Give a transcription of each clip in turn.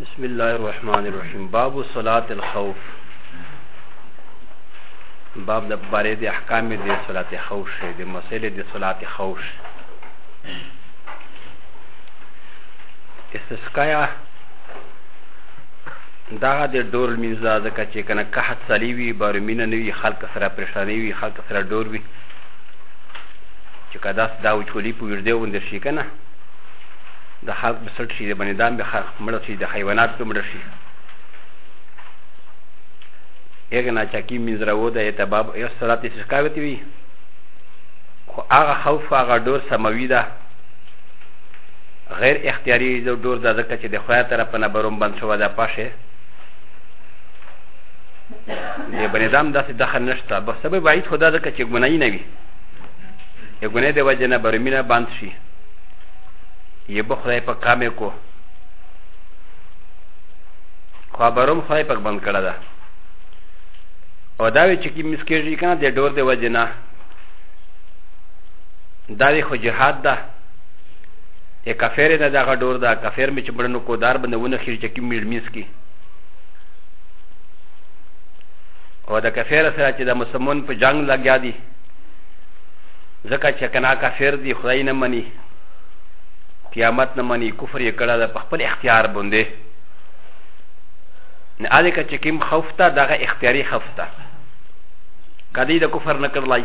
بسم الله الرحمن الرحیم باب صلات الخوف باب د بارے د احکام د صلات خوف شه د مسئله د صلات خوف استسقایا دا د ډور مینځه ځکه چې کنه که حد سلی وي بارمینه نه وي خلک سره پریشانی وي خلک سره ډور وي چې که داس دا وچولي په ویردې غوندې شي که نه د خلق به سټ شي د بني دام به خلق مړه شي د حیوانات به مړه شي هغه نه چاکي منځراو د اعتباب یو صلات یې شکایت وي خو هغه خوف هغه ډور سموي ده غیر اختیاري د ډور د ځکه چې د خدای طرف نه بروم بند شو ده پاشه د بني دام داسې دخل نشته به سبب بعید خدا ځکه چې ګناهي نه وي يقول هذا وجنا برمينا بانتشي يبخلا يبقامكو خبرم خدای پاک بند کړه ده او دا وی چې کی مسکیږي کنه د ډور دی وجنه دا وی خو جهاد ده ای کافر نه دا ډور ده کافر می چې بړنو کو دار باندې ونه خیر چې کی میډ میس کی او دا کافر سره چې د مسلمان په جنگ لګیا دي ځکه چې که نه کافر دی خدای نه مني قیامت نه مني کفر یې کړی ده په خپل اختیار باندې نه هلې که چې کوم خوف ته دغه اختیاري خوف ته که دی د کفر نه کړلی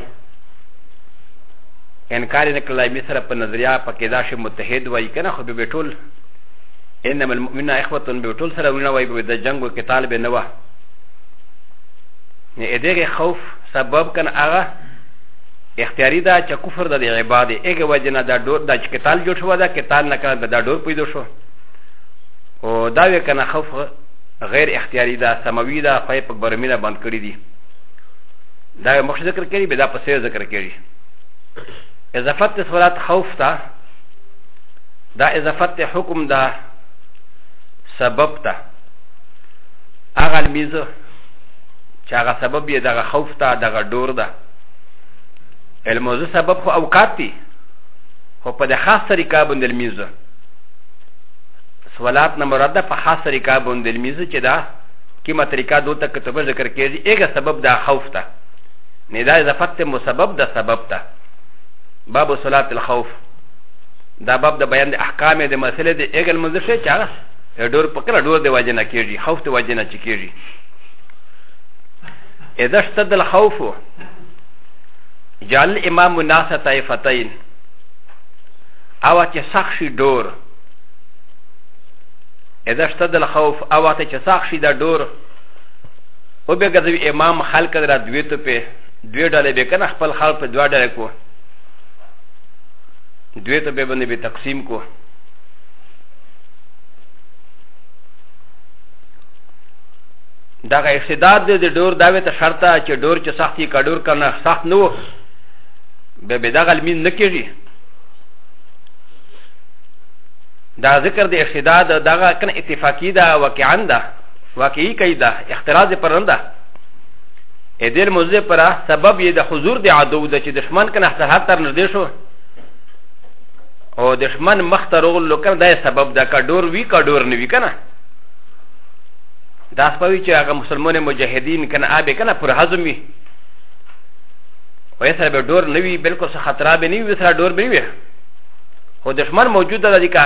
انکار یې نه کړلی مې سره په نظریه په کېدا شي متحد وایي که نه خو به به ټول انما المؤمنون اخوه به ټول سره ونه وایي به د جنګ و قتال به نه وه نه دغه خوف سبب کنه هغه اختیاري دا چې کفر د عباد ایګه وجه نه دا ډور دا چې کتال جوړ شو دا کتال نه کړه دا ډور پیدا شو او دا وی کنه خوف غیر اختیاري دا سموي دا خو په برمینه بند کړی دي دا مخ ذکر کړي به دا په سیر ذکر کړي اضافت صورت خوف تا دا اضافت حکم دا سبب تا اغه المیزه چې هغه سبب یې دغه خوف ته دغه ډور ده الموضوع سبب خو اوقات دي خو په د خاص طریقه باندې لمینځه سوالات نه مراد ده په خاص طریقه باندې لمینځه چې دا کومه طریقه دوه تک ته ذکر کېږي هغه سبب دا خوف ته نه دا اضافت ته مسبب ده سبب ته باب صلات الخوف دا باب د بیان د احکام د مسلې د هغه لمونځ شي چې هغه ډور پکره ډور دی واجنه کېږي خوف ته واجنه چې کېږي اذا اشتد الخوف جعل الامام الناس طائفتين او چې سخت شي ډور اذا اشتد الخوف او ته چې سخت شي دا ډور او به ګذوي امام خلق را دوی ته په دوی ډلې به کنه خپل خلق په دوه ډلې کو دوی ته به باندې به تقسیم کو دغه استعداد دی د ډور داوی ته شرط ده چې ډور چې سخت یې کډور کنه سخت نه و به به دغه لمین نه کېږي دا ذکر د استعداد دغه کنه اتفاقی ده واقعا ده واقعي کوي ده اختراض پرنده ده ا دې موزه پر سبب یې د حضور د عدو د چې دشمن کنه سره تر نږدې شو او دشمن مخ ته رغل لو کنه دا سبب ده کډور وی کډور نه وی کنه داس پوي چې هغه مسلمان مجاهدین کنه آبه کنه پر هضم وي وې سره به ډور نه وي بالکل څه خطر به نه وي سره ډور به وي خو دشمن موجود ده دي کا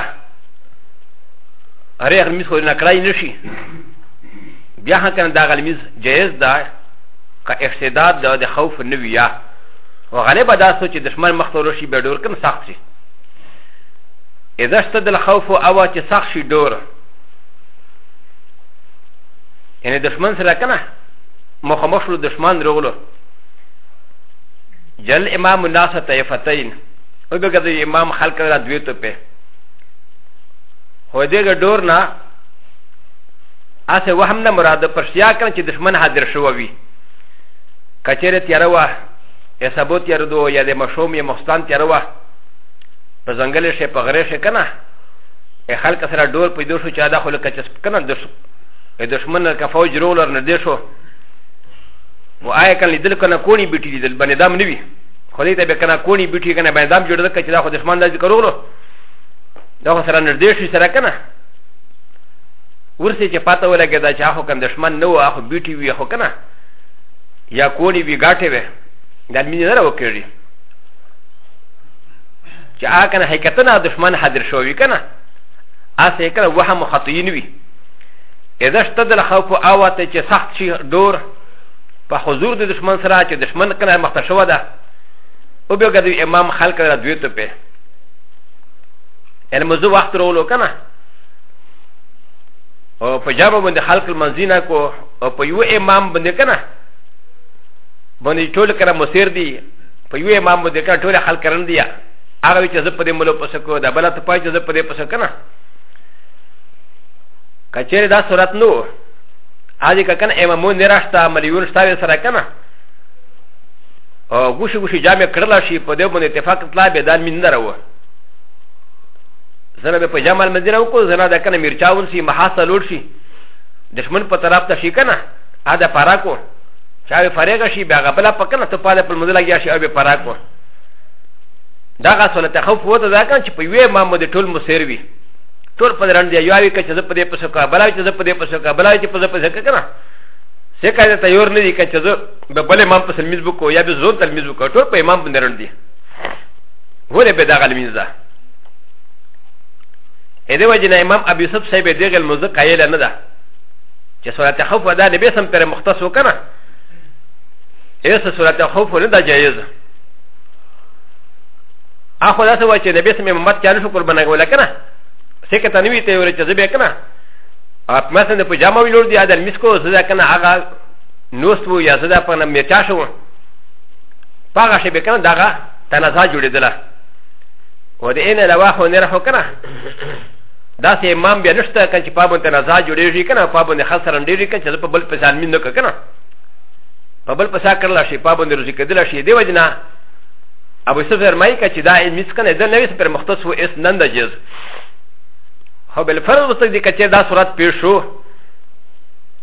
هرې غلمیز خو نه کړای نشي بیا هم کنه دا غلمیز جایز ده که احتداد ده د خوف نه وي یا و غالبا دا سو چې دشمن مخ ته ورشي به ډور کم سخت شي اذا اشتد الخوف او چې سخت شي ډور يعني دشمن سره کنه مخامخ شو دشمن رغلو جل امام الناس طائفتين او بګه د امام خلق را دوی ته په هو دغه ډور نه اسه وهم نه مراد پر شیا کړ چې دشمن حاضر شو وي کچره تیار و یا سبو تیار دو یا د مشوم یا مستان تیار و په ځنګل شي په غره شي کنه ا خلک سره ډور پیدا شو چې دا خو لکه چې کنه د دشمن نه کفوج رولر نه دی شو و آیا کنه لیدل کنه کونی بیټی لیدل باندې دام نه وی خو دې ته به کنه کونی بیټی کنه باندې دام جوړ کړ چې دا خو دشمن داسې کرولو دا خو سره نږدې شو سره کنه ورسې چې پاته ولګی دا چې هغه کنه دشمن نه و هغه بیټی وی خو کنه یا کونی وی ګاټه وی دا مینه نه راوکړي چې هغه کنه حقیقتنا دشمن حاضر شوی وي کنه اسې کنه وهم او خطیین وي اذا اشتد الخوف اواته چې سخت شي ډور په حضور د دشمن سره چې دشمن کنه مخته شو ده او بیا ګد امام خلق را دوی ته په المزو وخت رولو کنه او په جامه باندې خلق المنزینا کو او په یو امام باندې کنه باندې ټول کړه مسیر دی په یو امام باندې کړه ټول خلک کرن دي هغه چې زه په دې ملو پسې کو دا بل ته پای چې زه په دې پسې کنه کچېره دا صورت نو هغه که کنه امامون نه راځتا مليون شتاوي سره کنه او ګوشي ګوشي جامع کړل شي په دې باندې اتفاق تلا به دال مين نه راو زنه به په جمال مدینه وکړو زنه دا کنه میرچاون سي محاصلول شي دشمن په طرف ته شي کنه ادا پارا کو چې هغه فرېګه شي بیا هغه بله پکنه ته پاله په مزله کې شي او به پراک وو دا غا سره تخوف وته دا کان چې په یوه مامو د ټول مسیر وي ټول په رند دی یوه کې چې زه په دې پسو کا بلا چې زه په دې پسو کا بلا چې په زه په ځکه کنه څه کای ته یور نه دي چې زه به بل امام په سلمیز بکو یا به زون تلمیز بکو ټول په امام باندې رند دي ولې به دا غلمیز ده ا دې وجه نه امام ابي يوسف صاحب دې غل مزه قایل نه ده چې صورت خوف دا نبی سم پر مختص وکنه ایس صورت خوف نه دا جایز اخو دا څه وای چې نبی سم محمد چانه شو قربانه کوله کنه څه کته نوی ته ور چې زبې کنه اپ مثلا د پجامه ویلور دی ادل مسکو زدا کنه هغه نوست وو یا زدا په نم میچا شو پاغه شی به کنه داغه تنازع جوړیدله و د اینه لواخو نه راخو کنه دا سه امام بیا نشته کنه چې پابند ته نزا جوړېږي کنه پابند خاص رنډېږي کنه چې په بل په ځان مين کنه په بل په ساکر لا شي پابند روزي کېدل شي دی وجنا ابو سفر فرمایي چې دا مس کنه د نوې پر مختص و اس نن د جز هو بل فرض وسته دي چې دا صورت پیښ شو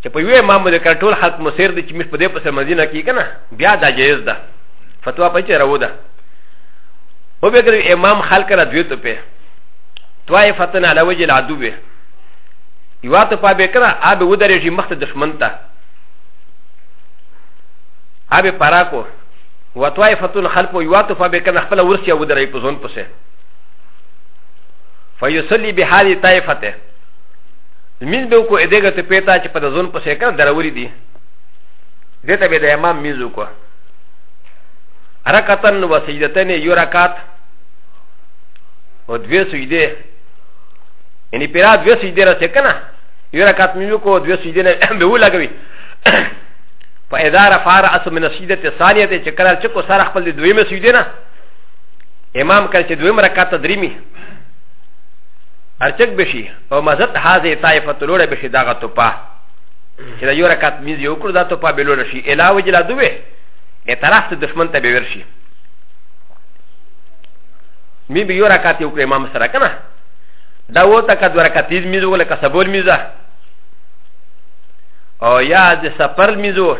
چې په یو امام د کټول حق مسیر دي چې مش په دې په مدینه کې کنه بیا دا جایز ده فتوا پچې راو ده و به امام خلک را دوی ته په طائفتن على وجه العدو یو ته پا به کړه ابه ودرې شي مخته دشمن ته ابه پراکو و طائفتن خلف یو ته پا به کړه خپل ورسیا ودرې په ځون پسه فیصلی به هذه طائفته من به کو ادګه ته پیتا چې په ځون پسه کړه دروري دي دته به د امام میزو کو رکعتن و سجدتن یو رکعت او دوی سجده یعنی پیرا دوی سجده را سکنه یو رکعت میو کو دوی سجده نه به ولګوي فاذا رفع راسه من السجده الثانيه ته چکرال چکو سره خپل دوی مې سجده نه امام کله چې دویم رکعت دریمي ارچک بشي او مزت هاذه طائفه تلوړه بشي داغه توپا چې دا یو رکعت میز یو کړو دا توپا بلول شي الا وجلا دوی اعتراف ته دشمن ته به ورشي می به یو رکعت یو کړی امام سره کنه دا و تا که دوه رکعت تیز میزو لکه سبول میزه او یا د سفر میزو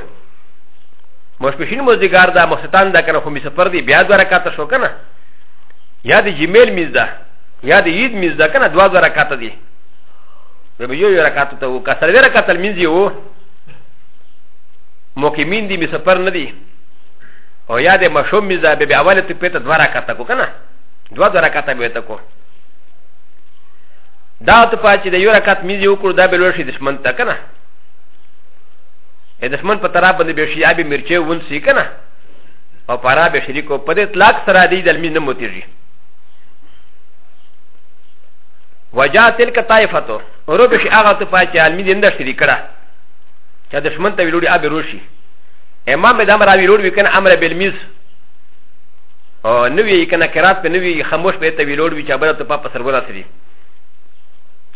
مشپشین موزیګار دا مخستان دا کنه خو می سفر دی بیا دوه رکعت شو کنه یا د جمیل میز ده یا د عید میز ده کنه دوه دوه رکعت دی به به یو یو رکعت ته و که سره رکعت لمینځي و مقیمین دی می سفر نه دی او یا د مشوم میزا به به اوله ته پیته دوه رکعته کو کنه دوه دوه رکعته به ته کو دا ته پات چې د یو رکعت میز یو کړو دا به لور شي دشمن ته کنه د دشمن په طرف باندې به شي ابي مرچه ون سی کنه او پارا به شریکو په دې اطلاق سره دی د لمین نه موتیږي وجا تلک طائفتو ورو به شي هغه ته پات چې علمي دې نه شریک کړه چې دشمن ته ویلوړي ابي روشي امام به دام راوی لوړ وی کنه امر بالمیز او نوی کنه کرات په نوی خاموش په ته وی لوړ وی چې بل ته په سر ورا سری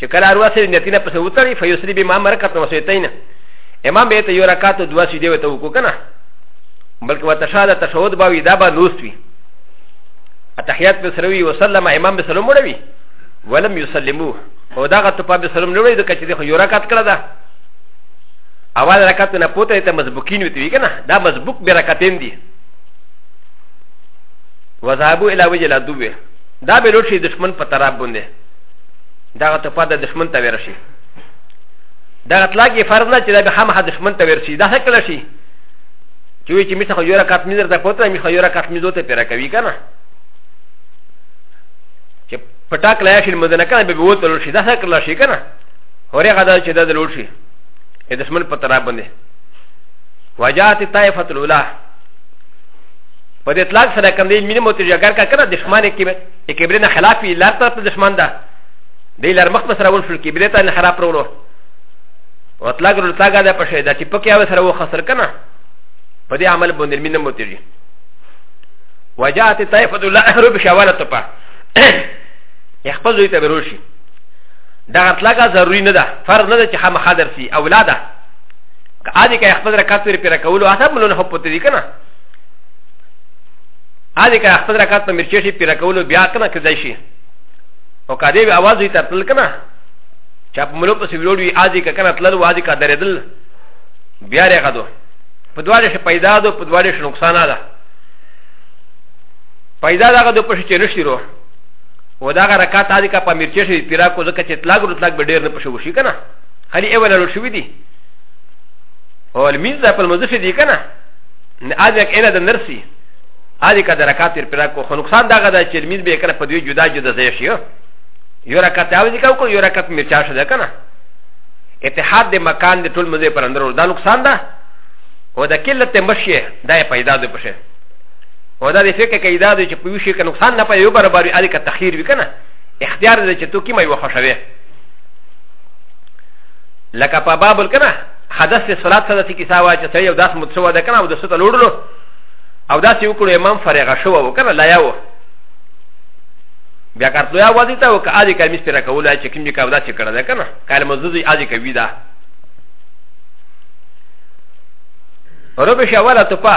چې کله اروا سری نتینه په سوتړي فیسری به ما مرکت نو سیتاینه امام به ته یو رکعت او دوا سیدی وته وکړه کنه بلکې وتشهد تشهود به وی دا به نوست وی اتحیات به سروي وسلم امام به سلام وړوي ولم یسلمو او دا غته په سلام نه وړي د کچې د یو رکعت کړه ده اول رکعت نه پوته ته مزبوکین ویته وی کنه دا مزبوک به رکعتین دی وذهبوا الى وجه العدو دا به لوټ شي دشمن په طرف باندې دا ته پاده دشمن ته ورشي دا اطلاق فرض نه چې دا به هم دشمن ته ورشي دا څه کله شي چې وی چې میته خو یو رکعت مې درته پوته مې خو یو رکعت مې دوته پیرا کوي کنه چې پټاک لای شي مدنه کنه به وته لوټ شي دا څه کله شي کنه هورې غدا چې دا لوټ شي ا د شمل په تراب باندې وجات طائفه الاولى په دې اطلاق سره کوم دې مين موتي جګر کا کنه دشمن کې به کبرې نه خلاف یې لار طرف دشمن ده دې لار مخ سره ول شو کبرې ته نه خراب پرولو او اطلاق ول اطلاق ده په شی دا چې پکې او سره و خسر کنه په دې عمل باندې مين موتي جي وجات طائفه الاولى هرب شواله ته په خپل دوی ته وروشي دا غتلګه ضروري نه ده فرض نه ده چې هم خادر سي اولاده که اځي که خپل رکعت پر پر کولو حساب ملونه هو پته دي کنه اځي که خپل رکعت پر مرچې شي پر کولو بیا کنه کې ځای شي او که دې आवाज وي تر تل کنه چې په ملو پسې ویلوړ وي اځي که کنه تلل واځي که درېدل بیا رې غدو په دواړه شي پیدا ده په دواړه شي نقصان ده پیدا ده غدو په شي چې نشي روه و دا غا رکات آدی که پا مرچه شوی پیرا کو زکا چه اطلاق رو اطلاق بدیر نپشو شی کنا خلی ایو لالو شوی دی و المین دا پل مزفی دی کنا آدی اک اینا دا نرسی آدی که دا رکات تیر پیرا کو خو نقصان دا غا دا چه المین بی کنا پا دوی جدا جدا زیف شی یو رکات آوی دیکاو کو یو رکات مرچه شده کنا اتحاد د مکان د ټول مزه پر اندر دا نقصان ده او د کله ته مشه دا پیدا ده پشه او دا د فکر کې دا دی چې په یو شي کې نقصان نه پي یو برابر وي اړیکه تخیر وي کنه اختیار دی چې تو کې مې وخښوي لکه په باب الکنه حدث له صلات سره چې کیسه وا چې یو داس متسو ده کنه او د ست لوړلو او داس یو کړو امام فرغه شو و کنه لا یو بیا کارتلو یا وځي ته او که اړیکه مې سپیره کوله چې کوم دې کا ودا چې کړه ده کنه کله مزوزي اړیکه وی ده ربش اوله تپا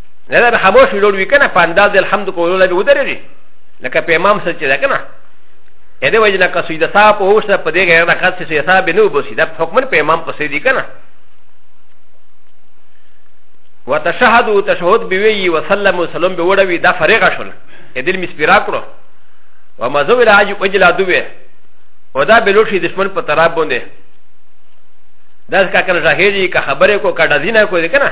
نه دا به خاموش ویلوړ وي که نه په انداز الحمد کولو لا به ودرېږي لکه په امام سره چې ده که نه ا د وجه نه که سجده صاحب په هوښ سره په دې غیر رکعت کې سجده صاحب نه وبسي دا حکمن په امام پسې دي که نه وتشهد و تشهد بوي وسلم وسلم بوړوي دا فريغه شول ادل مسپرا کړو ومزو الى اجي وجلا دوبه ودا بلوشي دشمن په تراب باندې دا څه کا کنه ظاهري کا خبره کو کا دزینه کو دې کنه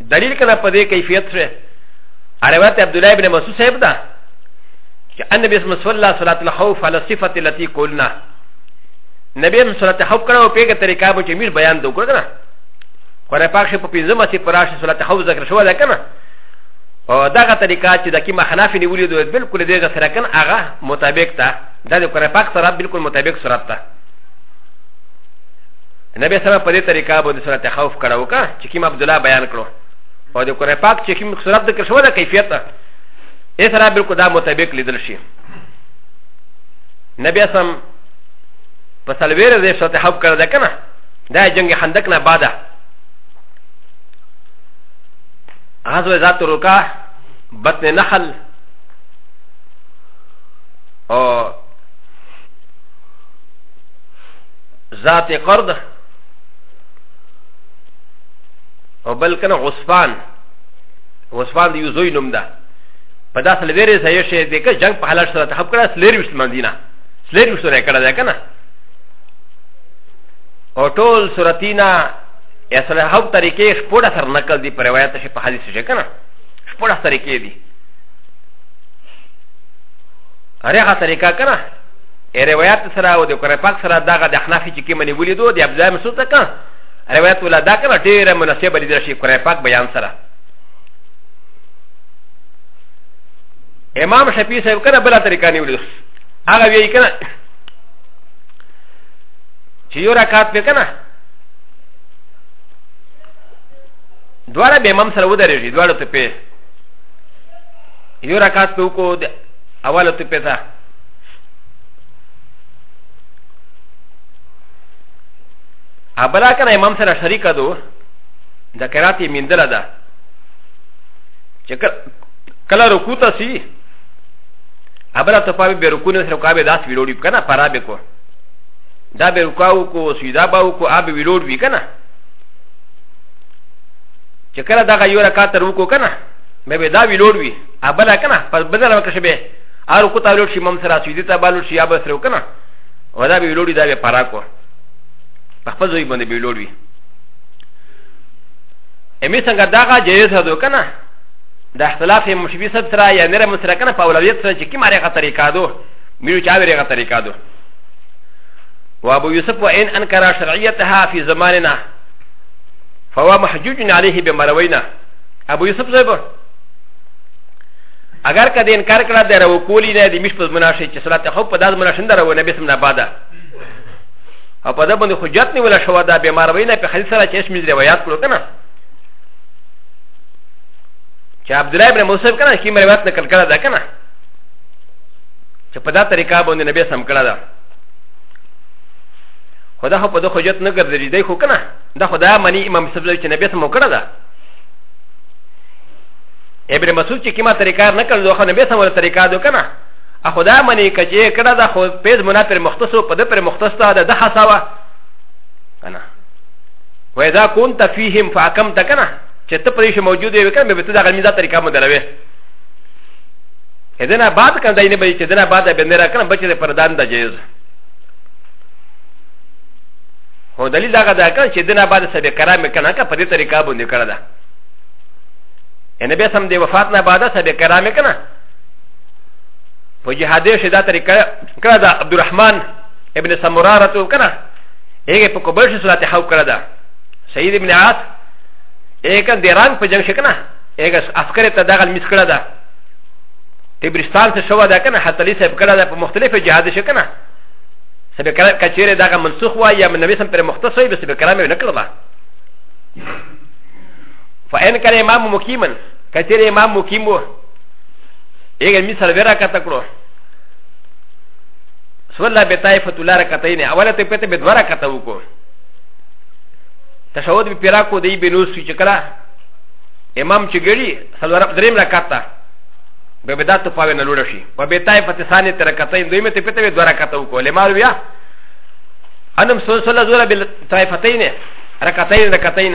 دلیل کنه په دې کیفیت سره روایت عبد الله ابن مسعود صاحب ده چې ان نبی صلی الله علیه صلات الخوف علی صفه التي قلنا نبی صلی الله علیه خوف کړو په کې طریقه به چې میر بیان دو کړو کنه قرآن پاک په پنځمه سي پراش صلات خوف ذکر شو ده کنه او دغه طریقه چې د کی مخالف نیولې دوی بالکل دغه سره کنه هغه مطابق ده د قرآن پاک سره بالکل مطابق صورت ده نبی صلی الله علیه په دې طریقه باندې صلات خوف کړو کنه حکیم عبدالله بیان کړو او د قرآن پاک چې کوم صورت ذکر شوی ده کیفیت یې سره بالکل دا مطابق لیدل شي نبی اسلام په سلویر دې سره حب کړ ده کنه دا جنگ خندق نه بعد غزوه ذات رکا بطن نخل او ذات قرد او بل کنه عثمان عثمان د یو زوی نوم ده په داسې لویرې ځای شي د که جنگ په حالت سره تحب کړه سلیر وشت مندینه سلیر وشت نه کړه ده کنه او ټول سورتینا اصل هو طریقې خپل سر نقل دی پر روایت شي په حدیث شي کنه خپل طریقې دی هرغه طریقه کنه ا روایت سره او د قرآن پاک سره دغه د حنفي چې کې منی ولیدو د عبد الله مسعود ته کنه روایت ولا دا کنه ډیره مناسبه لیدل شي قرآن پاک بیان سره امام شفیع صاحب کنه بلا طریقه نیولې هغه وی کنه چې یو رکعت په کنه دواړه به امام سره ودرېږي دواړه ته په یو رکعت په کو د اوله ته په تا ابلا کنه امام سره شریک دو د قرات یې میندل ده چې کله رکوع ته سی ابلا ته پاوی به رکوع نه سره کاوه داس ویلوړي کنه پرا به کو دا به رکاو کو سیدا باو کو اب ویلوړ وی کنه چې کله دا یو رکعت رکوع کنه به به دا ویلوړ وی ابلا کنه پر بدل وکړي به ارو کو ته ویلوړ شي مم سره سیدی ته بالو شي اب سره کنه ودا به ویلوړي دا به پرا کو په خپل ځای باندې به لوړ وي امي څنګه دغه جایز هدو که نه د اختلاف یې مشبي صد سره یا نره مسره که نه په اولویت سره چې کومه هغه طریقه دو میرو چې هغه طریقه دو و ابو يوسف وان انكر شرعيتها في زماننا فهو محجوج عليه بمروينا ابو يوسف زيبر اگر کدی انکار کړه د راوکولی نه د مش په مناشه چې صلات خو په داس مناشه نه راو نبی سم نه باده او په دې باندې حجت نه ولا شو دا بیمار وینه په حدیث سره چې اسمه روایت کړو کنه چې عبد الله ابن موسی کنه کی روایت نه کړ کړه دا کنه چې په دا طریقه باندې نبی سم کړه دا خدا خو په دې حجت نه ګرځي دی خو کنه دا خدا منی امام صاحب چې نبی سم کړه دا ابن مسعود چې کیما طریقه نه کړ دوه نبی سم ولا طریقه دو کنه ا خدا منی کجه کړه دا خو پیز منا پر مختصو په د پر مختصه د حساوه کنه و اذا كنت فيهم فاقمت کنه چې ته پرې موجود وي کنه به ته دا غمی دا طریقه مو دروي اذن بعد کنه دینه به چې دنه بعد به نه را کنه بچې پر دان د جیز هو دلیل دا غدا کنه چې دنه بعد سبه کرام کنه که په دې طریقه باندې کړه دا ان به سم دی وفات نه بعد سبه کرام کنه په جهاد شي دا طریقه کړه دا عبد الرحمن ابن سمورا راتو کنه هغه په کوبل شي صلات حو کړه دا سید ابن عاص هغه د ایران په جنگ شي کنه هغه عسكر ته دغه مس کړه دا تبرستان څخه شو دا کنه حتی لسه کړه دا په مختلفه جهاد شي کنه سبه کرام کچيره دغه منسوخ وای یا نبی سم پر مختص وای به سبه کرام نه کړل فان کړه امام مقیمن کچيره امام مقیم وو ایګه می سره ورا کته کړو سولا به طائفه تولار کته نه اوله ته پته به دورا کته وکړو تشهود به پیرا کو دی بنو سوی چکلا امام چې ګړي سلور دریم رکعت ته به بدات په نه لوړ شي په به طائفه ته ثاني تر کته دوی مته پته به دورا کته وکړو لمار بیا انم سولا زولا به طائفتین رکعتین رکعتین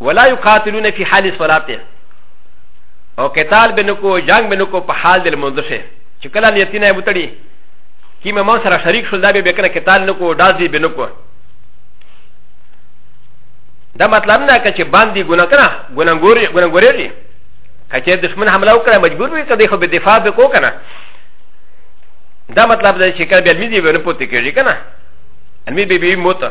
ولا يقاتلون في حال صلاته او قتال به نکو جنگ به نکو په حال د لمونځ شه چې کله نیتینه یې وتړي کی مې مون سره شریک شول دا به بکنه قتال نکو دازي به نکو دا مطلب نه کچې باندې ګناه کنه ګناګوري ګناګوري لري کچې دشمن حمله وکړه مجبور وي کدی خو به دفاع به کو کنه دا مطلب دا چې کله به مې دی ونه پوتې کېږي کنه مې به به موته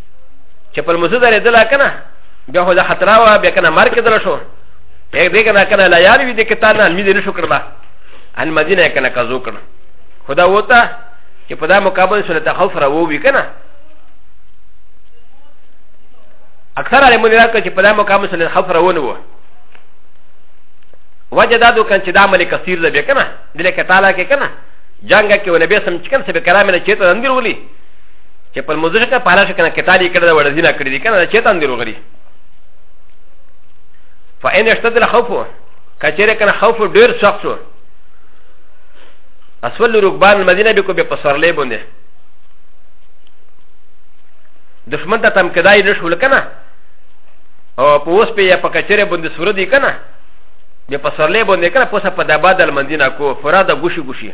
چې په موزه درې دلا کنه بیا هو دا خطر وا بیا کنه مار کې دلا شو بیا دې کنه کنه لا یار وی دې کې تا نه می دې شو کړما ان مدینه کنه کزو کړ خدا وتا چې په دا مقابل سره تخوف را وو وی کنه اکثر علي مونږ راکړ چې په دا مقابل سره خوف را ونه وو وجه دا دو کنه چې دا ملک کثیر دې بیا کنه دې کې تعالی کې کنه جنگ کې ولې به سم چې کنه سبه کرامه نه چیته اندر ولي چې په موزه ته پاله شو کنه کتابي کړه دا ورزینه کړی دي کنه چې تان دی روغري فإن اشتد الخوف کچره کنه خوف ډیر سخت شو اسول رکبان المدینه به کو به پسرلې بونه دشمن ته تم کدای نشو لکنه او په اوس په یا په کچره بونه سور دی کنه به پسرلې بونه کنه پوسه په دباد المدینه کو فراد غوشي غوشي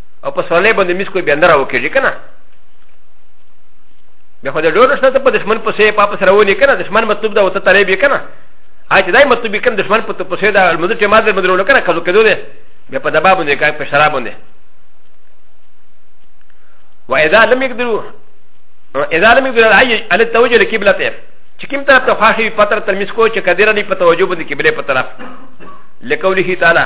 او په سوالې باندې مس کوي بیا نه راوکېږي که نه بیا خو د ډول شته ته په دښمن پسې پاپه سره ونی که نه دښمن مطلوب ده او ته طالب یې که نه هغه چې دای مطلوب یې که نه دښمن په پسې ده المدر چې مادر بدرولو که نه قضو کېدو دی بیا په دبا باندې که په شراب باندې و اذا لم يقدروا اذا لم يقدروا على التوجه لقبلته چې کوم طرف ته خوښي پتر ترمیز کو چې کدیره نه په توجه باندې قبله په طرف لکوله تعالی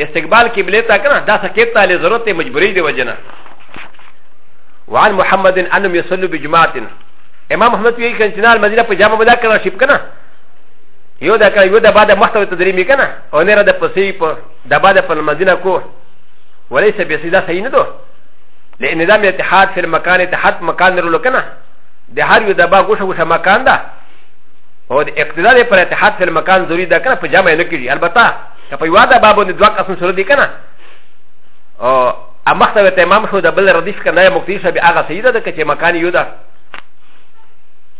استقبال قبله تا کنه دا سکیت له ضرورت مجبوری دی وجنه وعن محمد انم يصلوا بجماعه امام محمد وی کن چنال مدینه په جامه مدا کنه شپ کنه یو دا کنه یو دا بعد مخته تدریم کنه او نه را د پسې په دا بعد په مدینه کو وليس بسيدا صحیح نه دو لان دا اتحاد فی المکان اتحاد مکان نرلو کنه د هر یو د با غوشه غوشه مکان ده او د اقتدار پر اتحاد فی المکان ضروری ده کنه په جامه نه کیږي البته که په یوه دبا باندې دوه کسان سره دي که نه او مخته به تمام شو د بل ردیف که نه مقتدي شوه بیا هغه صحیح ده که چې مکان یو ده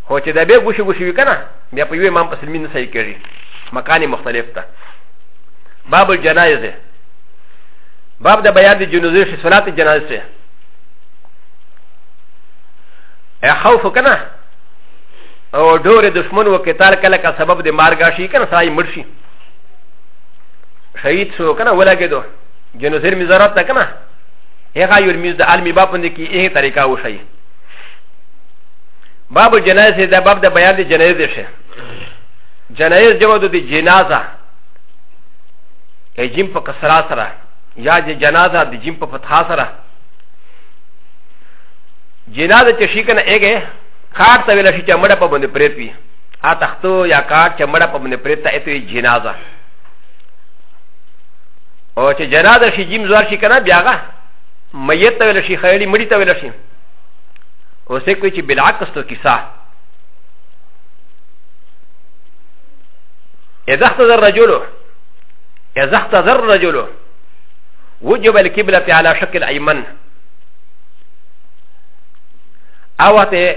خو چې د بیا ګوشي ګوشي وي که نه بیا په یو امام په سلمي نه صحیح کېږي مکان یې مختلف ده باب الجنایزه باب د بیان د جنازې شي صلات جنازې ا خوف که نه او ډوره دشمن و کتار کله که سبب د مارګا شي که نه سړی مړ شي شهيد شو کنه ولګېدو جنوزر مزارات ته کنه هغه یو میز د علمي باب باندې کې هغه طریقه وشي باب جنازه د باب د بیان د جنازه شه جنازه جمع د جنازه ای جیم په کسرا سره یا د جنازه د جیم په فتحا سره جنازه چې شي کنه هغه کار ته ویل شي چې مړه په باندې پرېت وي ا تختو یا کار چې مړه په منې پرې ته ایتو یې جنازه او چې جنازه شي جیم زوار شي که نه بیا هغه میت ته ویل شي خیالي مړي ته ویل شي اوس یې کوي چې بالعکس تو کیسه اذا اختذ الرجل اذا اختذ الرجل وجب الكبلة على شكل ايمن او ته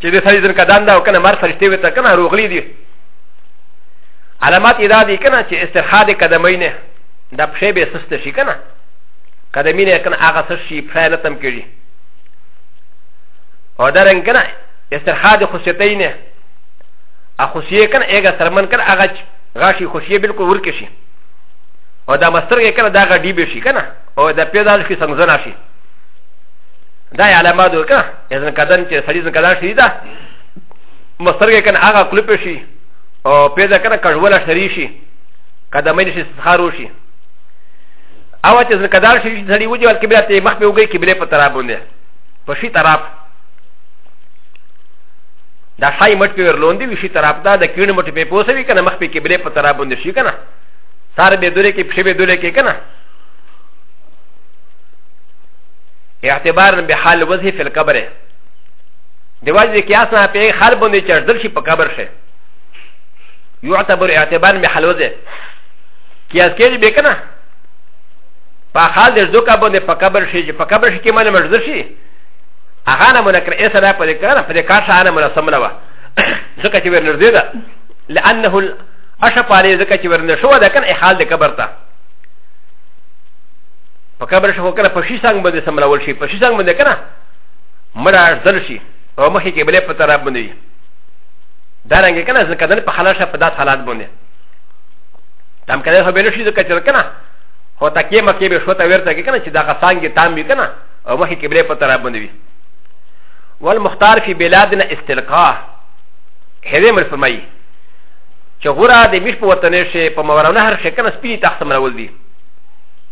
چې د سړي ځن کدان دا او کنه مر فرشتې وي ته کنه روغلي دي علامات یې دا دي کنه چې استرخا د قدمۍ نه د پښې به سست شي کنه قدمۍ نه کنه هغه سست شي پښې نه تم کېږي او دا رنګ کنه استرخا د خوشیتۍ نه ا خوشیه کنه هغه سرمن کنه هغه غاشي خوشیه بالکل ورکه شي او دا مسترګې کنه دا غډي به شي کنه او دا پیدا شي څنګه شي دا علامات وکړه ا ذ ن كدن چې سړي ذ ن كدن شي دا مسترګه کنه هغه کلپ شي او پیدا کنه کډوله شری شي قدمین شي سخارو شي او چې ذ ن كدن شي سړي وځي ول کبه ته مخ په وګي کبه په طرف باندې په شي طرف دا شای مټ په ورلوندې وي شي طرف دا د کینې مټ په پوسوي کنه مخ په کبه په طرف باندې شي کنه سار به دوله کې پښې به دوله کې کنه اعتبارا بحال وجهه في القبر د وجه قياس نه په حال باندې چردل شي په قبر شي يعتبر اعتبارا بحال وجهه قياس کېږي به کنه په حال د ځکه باندې په قبر شي چې په قبر شي کې معنی مرزه شي هغه نه منکر ایسه نه په دې کار په دې کار سره نه مناسب نه و ځکه چې ورنږدې ده لانه الاشفاء لري ځکه چې ورنږدې شو ده کنه حال د قبر ته په قبر شو کنه په شي څنګه باندې سملول شي په شي څنګه باندې کنه مړه ځل شي او مخې کې بلې په طرف باندې وي دا رنګ کنه ځکه دنه په خلاصه په داس حالات باندې تم کنه خو بل شي ځکه چې کنه هو تکیه مکه به شو ته ورته کنه چې دا غسان کې تام وي کنه او مخې کې بلې په طرف باندې وي والمختار في بلادنا استلقاء هذا من فرمي چې غره د مش په وطن شي په مورونه هر شي کنه سپینی تخت مرول دي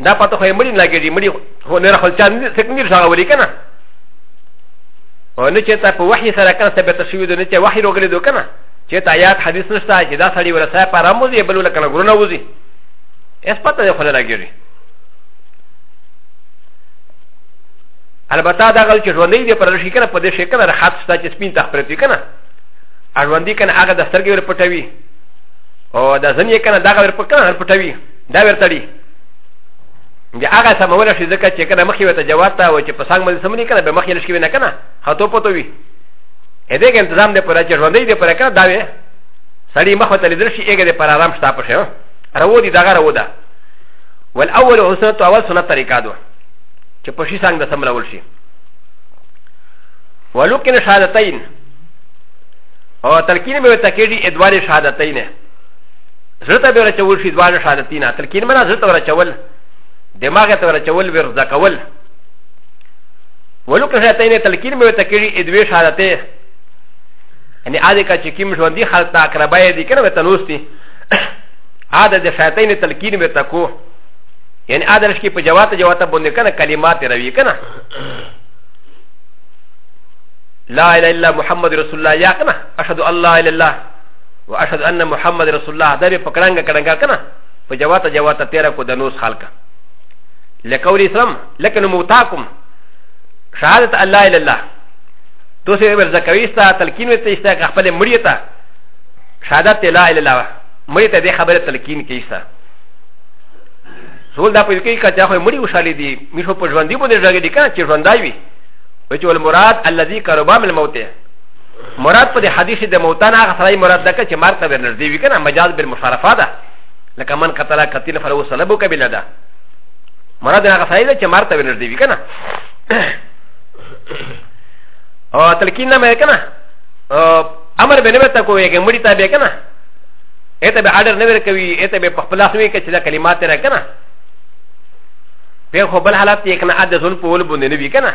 دا پته خو یې مړي نه لګېږي مړي خو نه خپل چا سکنیر شغه ولي که نه او نه چې تا په وحي سره کنه ثبت شوي دي نه چې وحي روغلي دو کنه چې تا یاد حدیث نشته چې دا سړی ورسای په رامو دی بل لکه غرونه وځي اس پته یې خو نه لګېږي البته دا غل چې ژوندې دی پر شي کنه په دې شي کنه راحت شته چې سپین تخ پرتی کنه اړوندې کنه هغه د سترګې ور پټوي او د ځنې کنه دا غل پر کنه پټوي دا ورته دی د هغه سمول شي ځکه چې کنه مخې وته جواب ته و چې په څنګه باندې سمونی کنه به مخې لشکې نه کنه خطو پته وي ا دې کې تنظیم دې پر چې ژوندې دې پر کنه دا وي سړی مخ ته لیدل شي هغه دې پر آرام شته په شه راو دي دغه راو ده ول اول حسنت اول سنت طریقه ده چې په شي څنګه سمول شي ولکن شهادتین او تلکین به تکیدی ادوار شهادتین زړه ته به ورچول شي دواړه شهادتینا تلقین منا زړه ته ورچول دماغ ته ورچول ورزده کول ولو که شهادتین تلقین به ورته کړي ادوې شهادتې یعنی عادې کا چې کوم ژوندي خلک ته اقربا یې دي که نه ورته نوست دي عادې د شهادتین تلقین به ورته کو یعنی عادې رش کې په جواب ته جواب ته باندې که نه کلمات یې روي که نه لا اله الا محمد رسول الله یا که نه اشهد الله الا الله و اشهد ان محمد رسول الله دا به پکړنګ کړنګ کنه په جواته جواته تیرا کو د نوس خلق لکول اسلام لکن موتاکم شهادت الله الا الله تو سه ور زکويستا تلقین وته استا خپل مړی ته شهادت لا اله الا الله مړی ته د خبره تلقین کیستا سول دا په کې کا چې خو مړی وشالې دي میشو په ژوندۍ باندې ژغې دي کنه چې ژوندای وي وچول مراد الذي قربا من الموت مراد په دې حدیث د موتان هغه سړی مراد ده چې مرګ ته ورنږدې وي که نه مجاز بالمشارفه ده لکه من قتل قتیل فلو سلبو کبیله ده مراد هغه سړی ده چې مرګ ته ورنږدې وي که نه او تلقین نه مې که نه امر به نه ورته کوی که مړي ته به که نه اته به اډر نه ورکوي اته به په خپل لاس وي که چې دا کلمات نه که نه په خو بل حالت یې که نه عد ځون په ول باندې نه وي که نه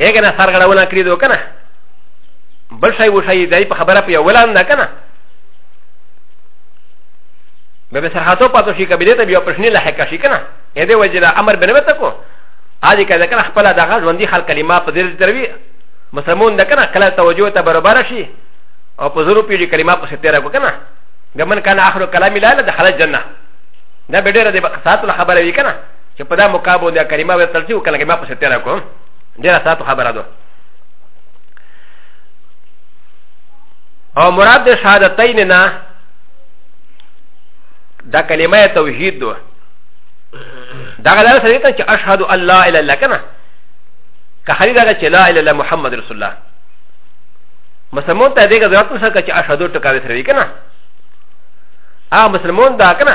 ا ګ ن ا سرغړونه کړې دوه کنه بل شای وشای دای په خبره په ولان ده کنه به به سرحاتو پاتو شي کبیله ته بیا پرشنی لحق شي کنه ا دې وجه دا امر بنوي ته کو ا دې کله کنه خپل دغه ژوندۍ خلک کلمه په دې دروي مسلمون ده کنه کله توجه ته برابر شي او په زرو پیډي کلمه په ستیره کو کنه ګمن کنه اخر کلام لا لا دخل الجنه دا به ډېر دې بقصات الخبره وی کنه چې په دا موقع باندې کریمه وې تلسی او کلمه په ستره کوم ډیره ساعت خبره ده او مراد د شهادتین نه دا کلمه توحید ده دا غلا سره ته چې اشهد ان لا اله الا الله کنه که خلی دا چې لا اله الا محمد رسول الله مسلمان ته دغه ضرورت نشته چې اشهد ټکاوي سره وی کنه ا مسلمان دا کنه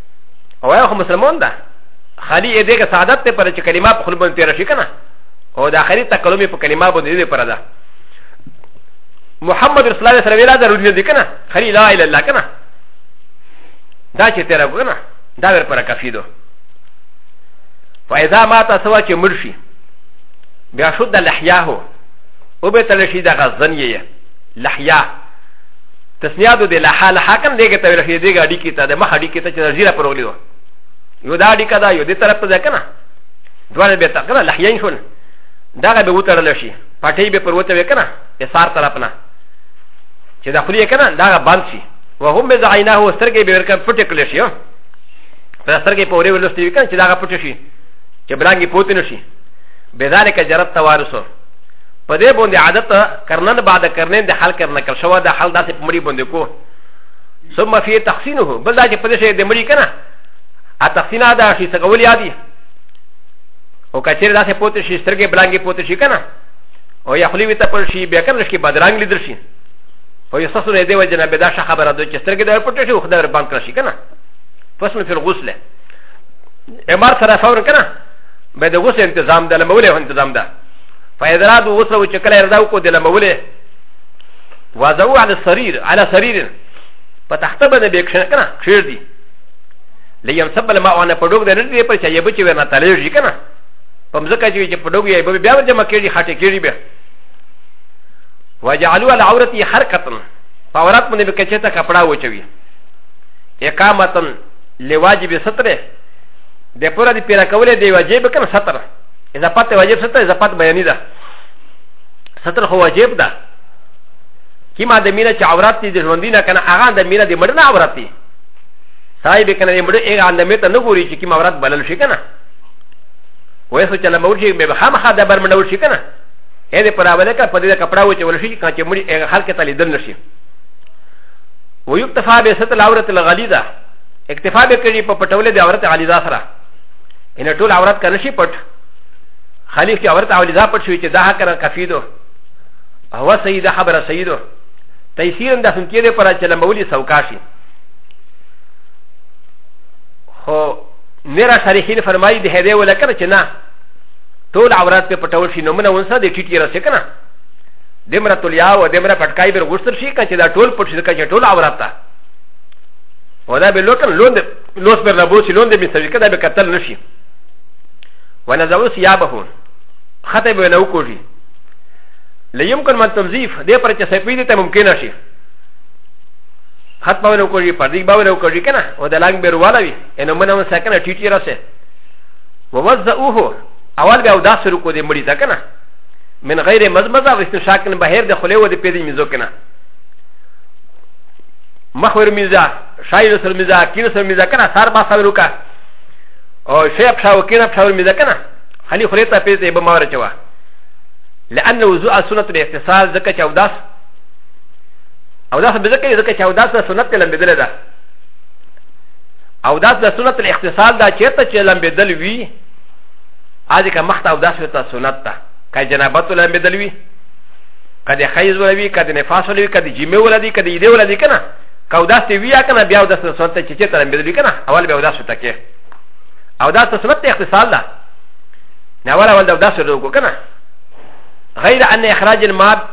او هغه مسلمان ده خالي یې دغه سعادت ته پر چې کلمه په خپل باندې تیر شي کنه او د اخري تکلمي په کلمه باندې دې پر ده محمد رسول الله صلی الله علیه وسلم دې کنه خالي لا اله الا الله کنه دا چې تیر کنه دا ور پر کافي دو فاذا ما تاسو چې مرشي بیا شد لحیاه او به تلشي د غزن یې لحیاه تسنیادو د لحا لحا کم دیګه ته ویل شي دیګه اډی کې ته د مخ اډی کې ته چې زیره پر ولیو یو دا اډی کدا یو دې طرف ته ځکنه دوه به تا کنه لحیین شول دغه به وتړل شي پټي به پر وته وکنه یسار طرف نه چې د خلی کنه دغه بند شي وهم به زعیناه وسترګې به ورکه پټ کړل شي په سترګې په اورې ولستې وکنه چې دغه پټ شي چې بلانګي پوت نه شي بذلك جرت توارثه په دې باندې عادت کرنن بعد کرنن د حل کرنه کل شو د حل داسې په مړي باندې کو ثم فيه تحسينه بل دا چې په دې شي د مړي کنه ا تحسين ادا شي څنګه ولې عادي او کچېر داسې پوت شي سترګې بلانګې پوت شي کنه او یا خلی وی ته پر شي بیا کنه شي بدرنګ لیدل شي او یو سسو دې وجه نه بدا شخه خبره ده چې سترګې دې پټ شي خدای ربان کړ شي کنه پس مې فل غسل امر سره فور کنه به د غسل تنظیم ده لمولې تنظیم ده فیدراد وسره و چې کله یې رداو کو د لمولې وضعو علی سریر علی سریر په تخته باندې به کښنه کنه کښیر دی لیم سبل ما وانه په ډوګ درنه دی پر چې یبه چې ورنه تلې شي کنه په مزکه چې په ډوګ یې به بیا ورته مکیږي خټه کیږي بیا وجعلوا على عورتي حركه فورات من بكچته کپڑا وچوي اقامه لواجب ستره د پوره دی پیرا کولې دی واجب کنه ستره اضافت واجب ستر اضافت بیانی ده ستر خو واجب ده کما د مینه چې عورت دي د ژوندی نه کنه هغه د مینه د مړ نه عورت دي سړی به کنه د مړ هغه اند مې ته نه ګوري چې کما عورت بلل شي کنه وای سو چې لمور شي به خامخا د بر منډول شي کنه اې دې پراوله کا په دې کپڑا و چې ول شي کان چې مړ هغه حال کې تل دل نشي ويكتفى بستر العورة الغليظة اكتفى بكري بطولة العورة الغليظة سره ان ټول عورت کنه شي پټ خلیف چې عورت اولی دا پټ شوی چې دا حکر کفیدو هو سیده خبره سیدو تیسیر د سنکې د پر چې لمبولی سوکاشي خو میرا شریخین فرمایي د هدی ولا کړ چې نه ټول عورت په پټول شي نو منه ونسه د ټیټی رسې کنه دمره تولیا او دمره پټکای بر غوښتل شي کچې دا ټول پټ شي کچې ټول عورت ته ودا به لوټن لوند لوس بر نبو چې لون دې مې سوي کده به قتل نشي ونزعو ثيابه خطه به نه وکړي ليمكن من تنظيف دې پر چې سپي دې ته ممکن شي خط باور وکړي پر دې باور وکړي کنه او د لنګ بیر والا وي انو منه من سکنه ټی ټی راسه ووزعوه اول بیا اوداس سره کو دې مړی تا کنه من غیر مزمزه او استنشاق نه بهر د خلیو د پیدې میزو کنه مخور میزه شاید سر میزا کین سر میزا کنه سار با سر وکا او شیب شاو کین اپ شاو میزا کنه خلی خریتا پیز ایبا ماور چوا لأن وضوء سنة الاغتسال ذکا چاو داس او داس بذکا ذکا چاو داس دا سنت لم بدل دا او داس دا سنة الاغتسال دا چیرتا چه لم بدل وی آجی که مخت او داس ویتا سنت تا که جنابت لم بدل وی که ده خیز ولوی که ده نفاس ولوی که ده جیمه ولدی که ده ایده ولدی کنه کاو داس ته ویا کنه بیا داس نه سنت چې چې تر مې دې کنه اول بیا داس ته کې او داس ته سنت اختصال ده نه ولا ول داس ته کو کنه غیر ان اخراج الماء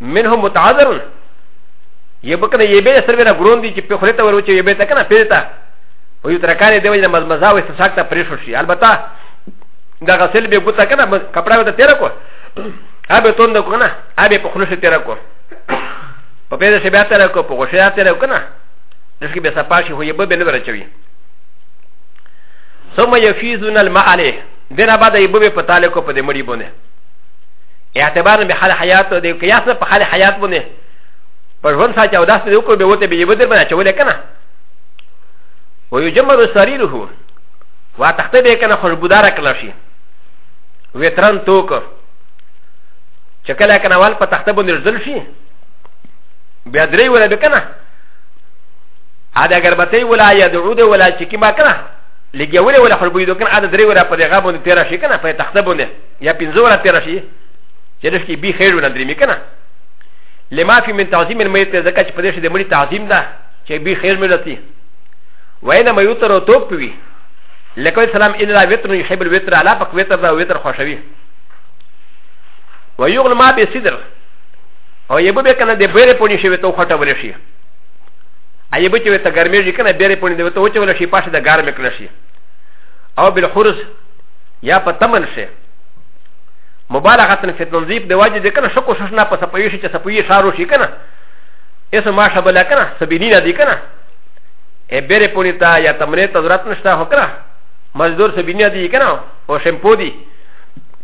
منهم متعذر يبقى يبقى سرنا غرون دي چې په خلته ورو چې يبقى کنه پیتا و یو ترکانې دی وجه مزمزا و استساق ته پریښو شي البته دا غسل به ګوته کنه کپڑا ته تیر کو ابه توند کو کنه ابه په خلوص تیر کو په پیدا شي بیا تر کو په غوښه تر کو نه نشي به صفا شي هو یې به بنو رچوي ثم يفيزون الماء عليه دنا بعد یې به په تعلق په دې مړي بونه اعتبار به حال حیات او د قیاس په حال حیات بونه په ژوند ساته او داسې وکړو به وته به یې بدر باندې چولې کنه ويجمر سريره وتخته به کنه خوشبودار کړل شي وترن توک چکه لکه نوال په تخته باندې ځل شي بیا درې ولا به کنه ا د اگربتې ولا یا د عود ولا چې کی ما کنه لګي ولا ولا خربوي دوکن ا د درې ولا په دغه باندې تیر شي کنه په تخته باندې یا پنځه ولا تیر شي چې د شي بي خیر ولا درې می کنه لما في من تعظيم الميت زکه چې په دې شي د مړي تعظیم ده چې بي خیر مې لتی وینا مې یو تر توپ وی لکه سلام ان لا وتر يحب الوتر علا پک وتر دا وتر خوشوي ويغلما بسدر او یبه به کنه د بیره پونی شوی ته خټه ول شي ایبه چې ته ګرمېږي کنه بیره پونی دی ته وچه ول شي پاشه د ګرمې کړ شي او بل خرز یا په تمن شي مبالغه تن فی تنظیف د واجب د کنه شکو شش نه په سپوی شي چې سپوی شارو شي کنه ایسو ما شبل کنه سبینینا دی کنه ا بیره پونی تا یا تمرې ته ضرورت نشته هو کنه مزدور سبینیا دی کنه او شمپو دی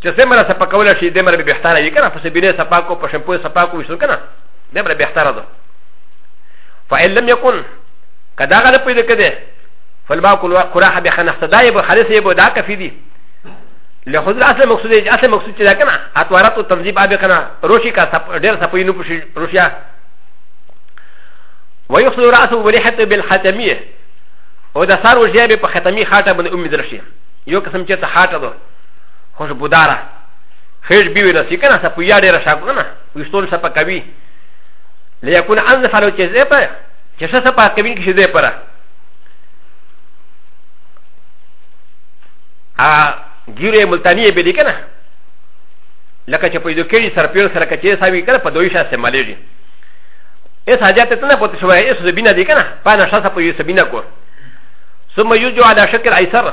چې څومره صفا کولی شي دومره به بهتره وي که نه په سبینې صفا کو په شمپو صفا کو وشو که نه دومره بهتره ده فإن لم يكن که دا غله پیدا کړي فالماء قراحه به خنه صدای به خالص یې به دا کفي دي له خود اصل مقصود یې اصل مقصود چې دا کنه اتوارات او تنظیب به کنه روشي کا ډېر صفوی نو پوشي روشیا ويخذ راسه ولحه بالختميه او دا سار وجهه به په ختمي خاطه باندې امید رشي یو قسم چې ته خاطه ده خوشبوداره خیش بیوی نسی کنه سا پویا ډیر شا کنه ویستون سا پکوی لیکون انز فلو چه زی پر چه شا سا پکوی کشی زی پر گیره ملتانیه بیلی کنه لکه چې پیدا کړي سرپیر سره کچې ساوي کنه په دوی شا استعمالېږي اس حاجت ته نه پته شوی اس زبینه دی کنه پانه شاسه په یو سبینه کو ثم یوجو علی شکل ایسر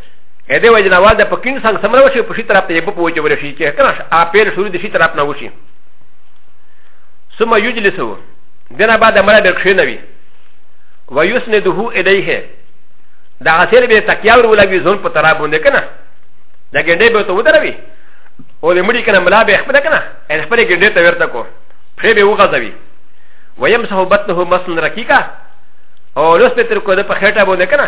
ا د وجه نوال د پکین څنګه سمره وشي په شي طرف ته یې په وجه ورشي چې کنه اپیل شروع د شي طرف نه وشي ثم یجلسو دنه بعد مړه د کښینوي ويسنده الیه دا غسل به تکیا ور ولګي زون په طرف باندې کنه دا ګنده به ته ودروي او د مړي کنه ملا به خپل کنه ان خپل ګنده ته ورته کو پرې به وغځوي ويمسح بطنه مسن رقيقه او لوس به تر کو د په خټه باندې کنه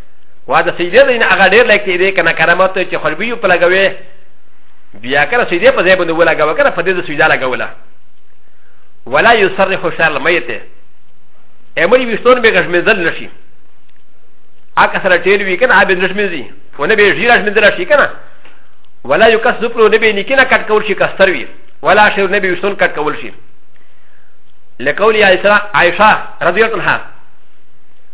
و د سیدې دین هغه ډیر لایک دی کنه کرامت چې خلبیو په لګوي بیا کړه سیدې په ځای باندې ولګاوه کړه په دې د سیدا لګوله ولا یصرح شر المیت امری وشتون به غشمزل نشي اکه سره ټیل وی کنه ابه نشمزي ونه به ژیرا شمزل شي کنه ولا یکس ذکر نه به نکینه کټ کول شي کستر وی ولا شر نه به وشتون کټ کول شي لکول یا اسراء عائشه رضی الله عنها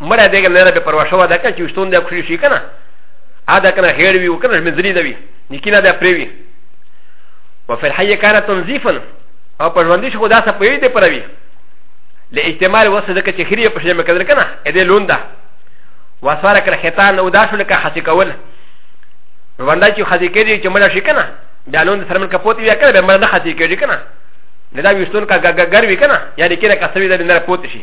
مرا دغه نه به پروا شو دا کچ وشتون د خوشي شي کنه ا دا کنه هیر وی وکنه مزلی دی نکینا دا پریوی وفي الحي كان تنظيفا او پر ژوندې شو دا څه پوي دی پروي ل اجتماع وسه ځکه چې خيري په شمه کړل کنه ا دې لون ده وسواره کړ خیتان او دا شو لکه حسی کول وندا چې حسی کړي چې مړ شي کنه دا لون سره من کپوت وی کنه به مړ نه حسی کړي کنه نه دا وشتون کا ګګر وی کنه یعنی کړه کسوی دا نه پوت شي